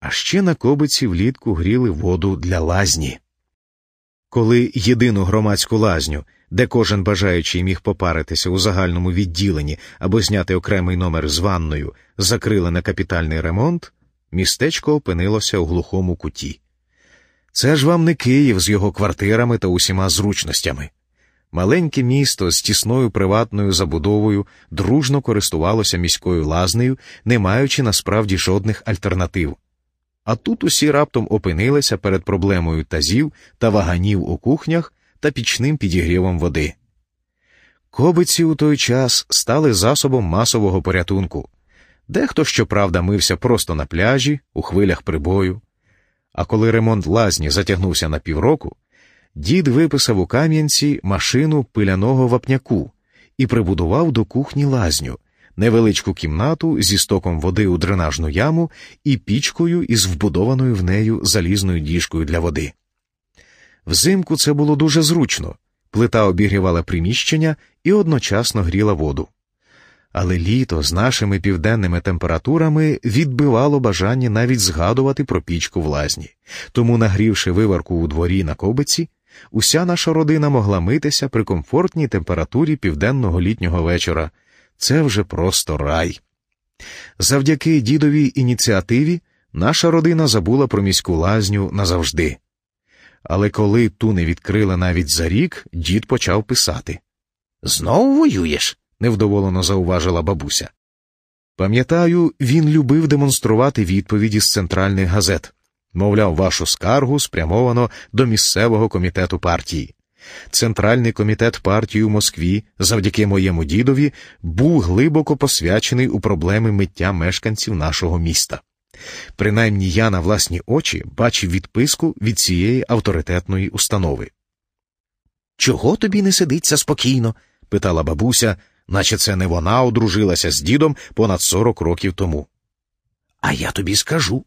А ще на кобиці влітку гріли воду для лазні. Коли єдину громадську лазню, де кожен бажаючий міг попаритися у загальному відділенні або зняти окремий номер з ванною, закрили на капітальний ремонт, містечко опинилося у глухому куті. Це ж вам не Київ з його квартирами та усіма зручностями. Маленьке місто з тісною приватною забудовою дружно користувалося міською лазнею, не маючи насправді жодних альтернатив. А тут усі раптом опинилися перед проблемою тазів та ваганів у кухнях та пічним підігрівом води. Кобиці у той час стали засобом масового порятунку. Дехто, щоправда, мився просто на пляжі, у хвилях прибою. А коли ремонт лазні затягнувся на півроку, дід виписав у Кам'янці машину пиляного вапняку і прибудував до кухні лазню, невеличку кімнату зі стоком води у дренажну яму і пічкою із вбудованою в нею залізною діжкою для води. Взимку це було дуже зручно плита обігрівала приміщення і одночасно гріла воду. Але літо з нашими південними температурами відбивало бажання навіть згадувати про пічку в лазні. Тому, нагрівши виварку у дворі на кобиці, уся наша родина могла митися при комфортній температурі південного літнього вечора. Це вже просто рай. Завдяки дідовій ініціативі наша родина забула про міську лазню назавжди. Але коли ту не відкрили навіть за рік, дід почав писати. Знову воюєш? невдоволено зауважила бабуся. Пам'ятаю, він любив демонструвати відповіді з центральних газет. Мовляв, вашу скаргу спрямовано до місцевого комітету партії. Центральний комітет партії у Москві, завдяки моєму дідові, був глибоко посвячений у проблеми миття мешканців нашого міста. Принаймні я на власні очі бачив відписку від цієї авторитетної установи. Чого тобі не сидиться спокійно? питала бабуся, наче це не вона одружилася з дідом понад сорок років тому. А я тобі скажу.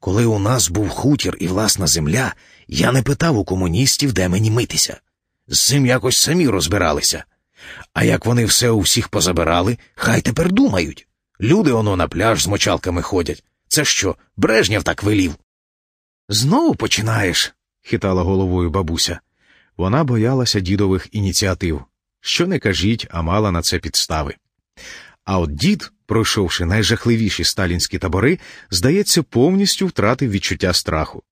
Коли у нас був хутір і власна земля, я не питав у комуністів, де мені митися. З цим якось самі розбиралися. А як вони все у всіх позабирали, хай тепер думають. Люди оно на пляж з мочалками ходять. Це що, Брежнєв так велів? Знову починаєш, хитала головою бабуся. Вона боялася дідових ініціатив. Що не кажіть, а мала на це підстави. А от дід, пройшовши найжахливіші сталінські табори, здається, повністю втратив відчуття страху.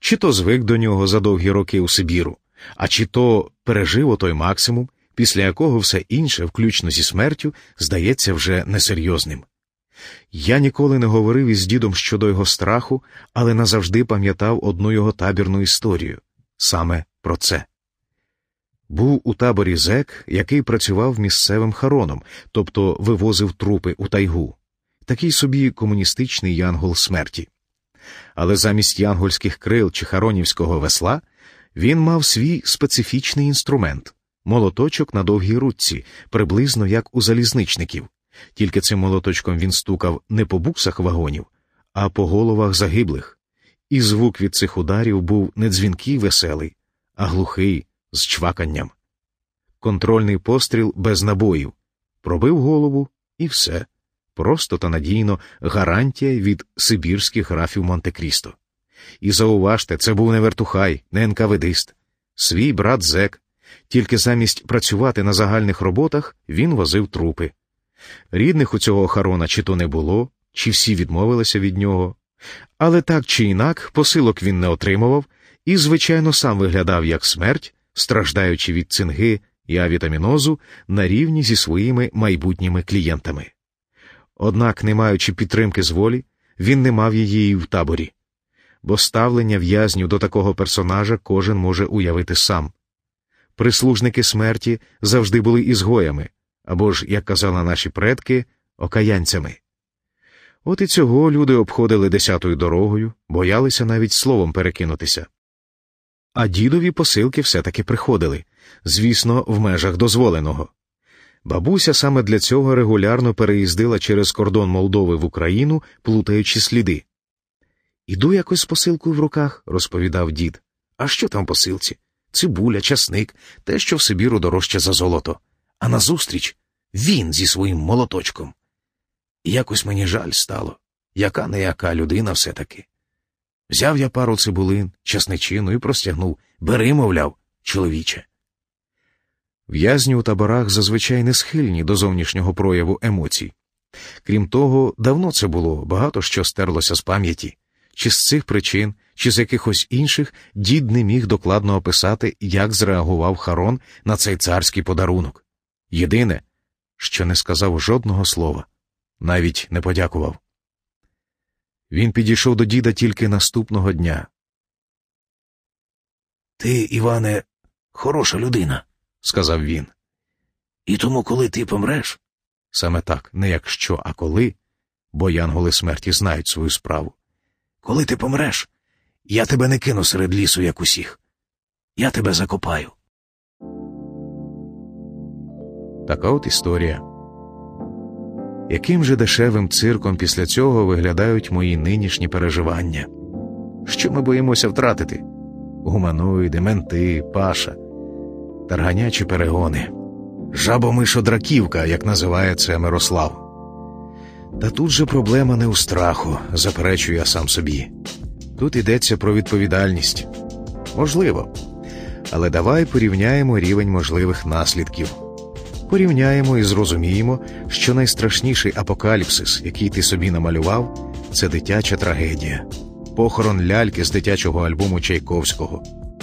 Чи то звик до нього за довгі роки у Сибіру, а чи то пережив отой максимум, після якого все інше, включно зі смертю, здається вже несерйозним. Я ніколи не говорив із дідом щодо його страху, але назавжди пам'ятав одну його табірну історію саме про це. Був у таборі зек, який працював місцевим хароном, тобто вивозив трупи у тайгу, такий собі комуністичний янгол смерті. Але замість янгольських крил чи харонівського весла він мав свій специфічний інструмент молоточок на довгій ручці, приблизно як у залізничників. Тільки цим молоточком він стукав не по буксах вагонів, а по головах загиблих. І звук від цих ударів був не дзвінкий веселий, а глухий, з чваканням. Контрольний постріл без набоїв, пробив голову і все. Просто та надійно гарантія від сибірських графів Монте-Крісто. І зауважте, це був не вертухай, не НКВДист, свій брат зек, тільки замість працювати на загальних роботах він возив трупи. Рідних у цього охорона чи то не було, чи всі відмовилися від нього. Але так чи інак посилок він не отримував і, звичайно, сам виглядав як смерть, страждаючи від цинги і авітамінозу на рівні зі своїми майбутніми клієнтами. Однак, не маючи підтримки з волі, він не мав її і в таборі, бо ставлення в'язню до такого персонажа кожен може уявити сам. Прислужники смерті завжди були ізгоями або ж, як казали наші предки, окаянцями. От і цього люди обходили десятою дорогою, боялися навіть словом перекинутися. А дідові посилки все таки приходили, звісно, в межах дозволеного. Бабуся саме для цього регулярно переїздила через кордон Молдови в Україну, плутаючи сліди. Іду якось з посилкою в руках, розповідав дід. А що там посилці? Цибуля, часник, те, що в Сибіру дорожче за золото а назустріч він зі своїм молоточком. І якось мені жаль стало, яка не яка людина все таки. Взяв я пару цибулин, часничину і простягнув. Бери, мовляв, чоловіче. В'язні у таборах зазвичай не схильні до зовнішнього прояву емоцій. Крім того, давно це було, багато що стерлося з пам'яті. Чи з цих причин, чи з якихось інших дід не міг докладно описати, як зреагував Харон на цей царський подарунок. Єдине, що не сказав жодного слова, навіть не подякував. Він підійшов до діда тільки наступного дня. Ти, Іване, хороша людина, сказав він. І тому, коли ти помреш, Саме так, не якщо, а коли, бо янголи смерті знають свою справу. коли ти помреш, я тебе не кину серед лісу, як усіх. Я тебе закопаю. Така от історія. Яким же дешевим цирком після цього виглядають мої нинішні переживання? Що ми боїмося втратити? Гуманоїди, менти, паша, тарганячі перегони, жабомишодраківка, як називає це Мирослав. Та тут же проблема не у страху, заперечую я сам собі. Тут йдеться про відповідальність. Можливо. Але давай порівняємо рівень можливих наслідків. Порівняємо і зрозуміємо, що найстрашніший апокаліпсис, який ти собі намалював, це дитяча трагедія, похорон ляльки з дитячого альбому Чайковського,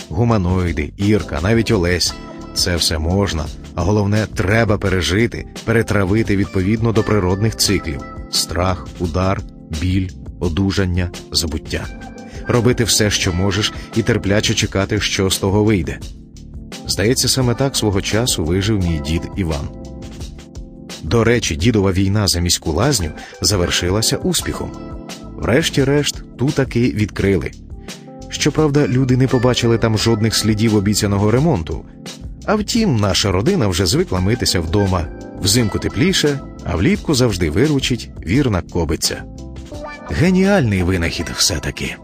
гуманоїди, Ірка, навіть Олесь. Це все можна, а головне, треба пережити, перетравити відповідно до природних циклів: страх, удар, біль, одужання, забуття. Робити все, що можеш, і терпляче чекати, що з того вийде. Здається, саме так свого часу вижив мій дід Іван. До речі, дідова війна за міську лазню завершилася успіхом. Врешті-решт, ту таки відкрили. Щоправда, люди не побачили там жодних слідів обіцяного ремонту. А втім, наша родина вже звикла митися вдома. Взимку тепліше, а влітку завжди виручить вірна кобиця. Геніальний винахід все таки.